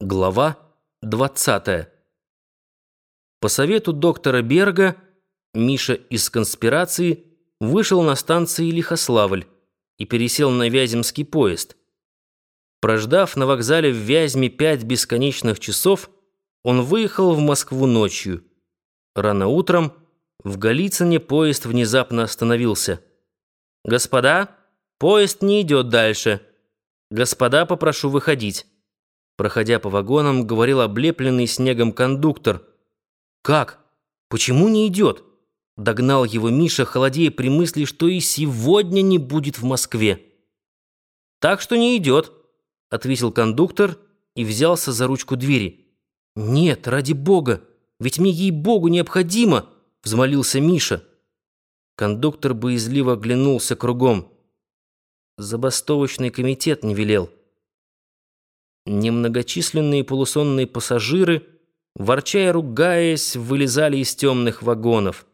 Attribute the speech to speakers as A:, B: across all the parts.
A: Глава 20. По совету доктора Берга Миша из конспирации вышел на станции Лихославль и пересел на Вяземский поезд. Прождав на вокзале в Вязьме пять бесконечных часов, он выехал в Москву ночью. Рано утром в Голицыне поезд внезапно остановился. «Господа, поезд не идет дальше. Господа, попрошу выходить». Проходя по вагонам, говорил облепленный снегом кондуктор. «Как? Почему не идет?» Догнал его Миша, холодея при мысли, что и сегодня не будет в Москве. «Так что не идет», — ответил кондуктор и взялся за ручку двери. «Нет, ради бога, ведь мне ей-богу необходимо», — взмолился Миша. Кондуктор боязливо оглянулся кругом. Забастовочный комитет не велел. Немногочисленные полусонные пассажиры, ворча и ругаясь, вылезали из темных вагонов.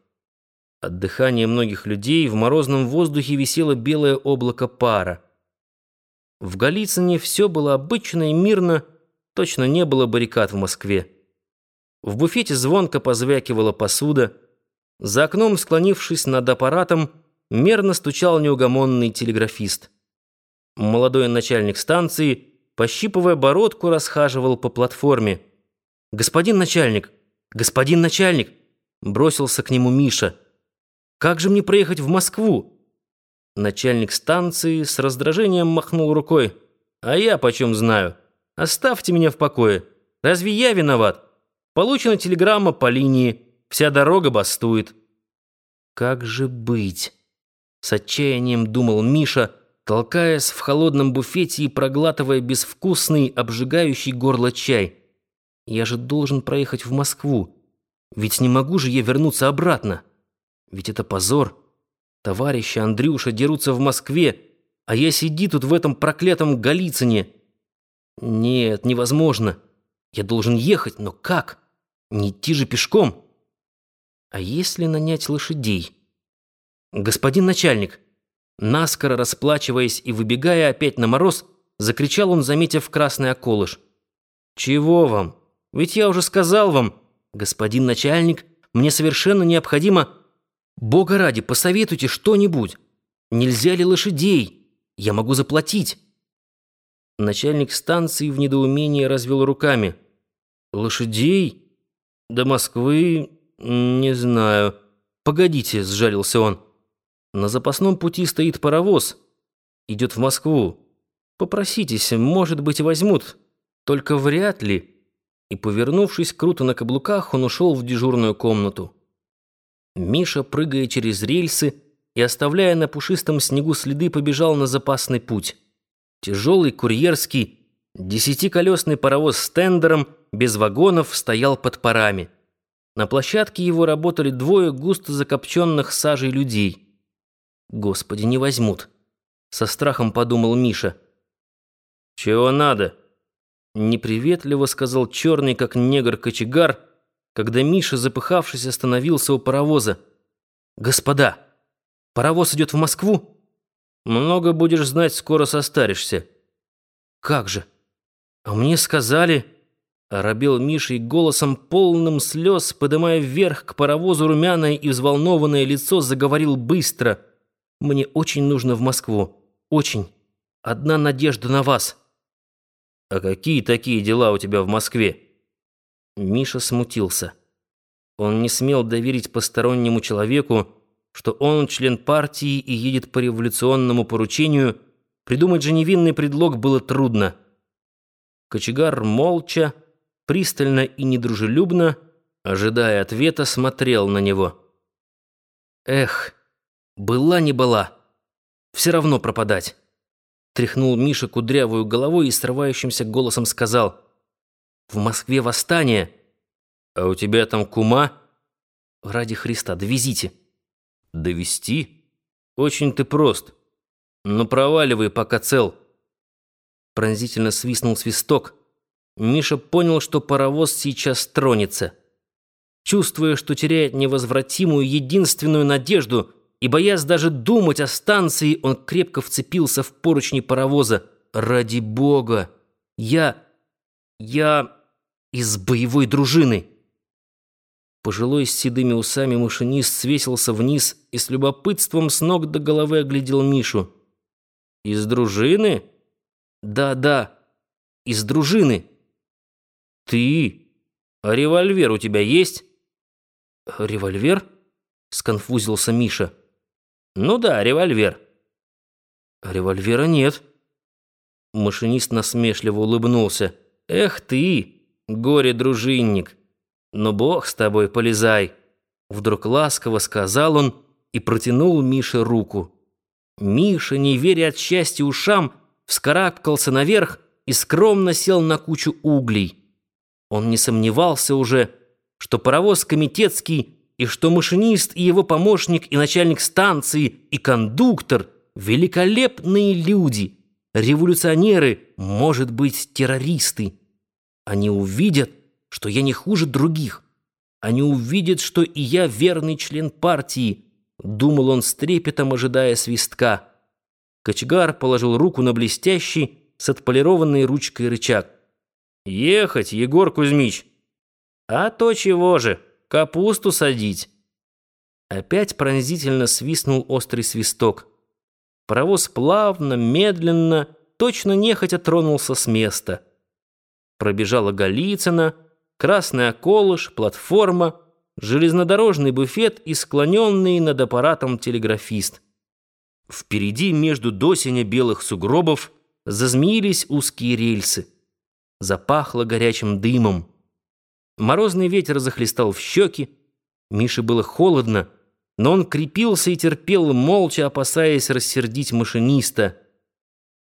A: От дыхания многих людей в морозном воздухе висело белое облако пара. В Голицыне все было обычно и мирно, точно не было баррикад в Москве. В буфете звонко позвякивала посуда. За окном, склонившись над аппаратом, мерно стучал неугомонный телеграфист. Молодой начальник станции — пощипывая бородку, расхаживал по платформе. «Господин начальник! Господин начальник!» Бросился к нему Миша. «Как же мне проехать в Москву?» Начальник станции с раздражением махнул рукой. «А я почем знаю? Оставьте меня в покое. Разве я виноват? Получена телеграмма по линии. Вся дорога бастует». «Как же быть?» С отчаянием думал Миша, толкаясь в холодном буфете и проглатывая безвкусный, обжигающий горло чай. Я же должен проехать в Москву. Ведь не могу же я вернуться обратно. Ведь это позор. Товарищи Андрюша дерутся в Москве, а я сиди тут в этом проклятом Голицыне. Нет, невозможно. Я должен ехать, но как? Не идти же пешком. А если нанять лошадей? Господин начальник, Наскоро расплачиваясь и выбегая опять на мороз, закричал он, заметив красный околыш. «Чего вам? Ведь я уже сказал вам, господин начальник, мне совершенно необходимо... Бога ради, посоветуйте что-нибудь. Нельзя ли лошадей? Я могу заплатить». Начальник станции в недоумении развел руками. «Лошадей? До Москвы? Не знаю. Погодите», — сжалился он. На запасном пути стоит паровоз. Идет в Москву. Попроситесь, может быть, возьмут. Только вряд ли». И, повернувшись круто на каблуках, он ушел в дежурную комнату. Миша, прыгая через рельсы и оставляя на пушистом снегу следы, побежал на запасный путь. Тяжелый курьерский, десятиколесный паровоз с тендером, без вагонов, стоял под парами. На площадке его работали двое густо закопченных сажей людей. Господи, не возьмут. Со страхом подумал Миша. Чего надо? Неприветливо сказал черный, как негр, кочегар, когда Миша, запыхавшись, остановился у паровоза. Господа, паровоз идет в Москву? Много будешь знать, скоро состаришься. Как же? А мне сказали... Оробел Миша и голосом, полным слез, подымая вверх к паровозу румяное и взволнованное лицо, заговорил быстро — мне очень нужно в Москву. Очень. Одна надежда на вас». «А какие такие дела у тебя в Москве?» Миша смутился. Он не смел доверить постороннему человеку, что он член партии и едет по революционному поручению. Придумать же невинный предлог было трудно. Кочегар молча, пристально и недружелюбно, ожидая ответа, смотрел на него. «Эх!» Была не была. Все равно пропадать. Тряхнул Миша кудрявую головой и срывающимся голосом сказал. В Москве восстание. А у тебя там кума? Ради Христа, довезите. Довести? Очень ты прост. Но проваливай, пока цел. Пронзительно свистнул свисток. Миша понял, что паровоз сейчас тронется. Чувствуя, что теряет невозвратимую единственную надежду — и, боясь даже думать о станции, он крепко вцепился в поручни паровоза. «Ради бога! Я...» Я из боевой дружины». Пожилой с седыми усами машинист свесился вниз и с любопытством с ног до головы оглядел Мишу. «Из дружины?» «Да, да, из дружины». «Ты? А револьвер у тебя есть?» «Револьвер?» — сконфузился Миша. «Ну да, револьвер». «Револьвера нет». Машинист насмешливо улыбнулся. «Эх ты, горе-дружинник! Ну бог с тобой, полезай!» Вдруг ласково сказал он и протянул Мише руку. Миша, не веря от счастья ушам, вскарабкался наверх и скромно сел на кучу углей. Он не сомневался уже, что паровоз комитетский, и что машинист и его помощник, и начальник станции, и кондуктор — великолепные люди, революционеры, может быть, террористы. Они увидят, что я не хуже других. Они увидят, что и я верный член партии, думал он с трепетом, ожидая свистка. Кочегар положил руку на блестящий, с отполированной ручкой рычаг. «Ехать, Егор Кузьмич!» «А то чего же, капусту садить!» Опять пронзительно свистнул острый свисток. Паровоз плавно, медленно, точно нехотя тронулся с места. Пробежала Голицына, красный околыш, платформа, железнодорожный буфет и склоненный над аппаратом телеграфист. Впереди между досеня белых сугробов зазмеились узкие рельсы. Запахло горячим дымом. Морозный ветер захлестал в щеки. Мише было холодно, но он крепился и терпел молча, опасаясь рассердить машиниста —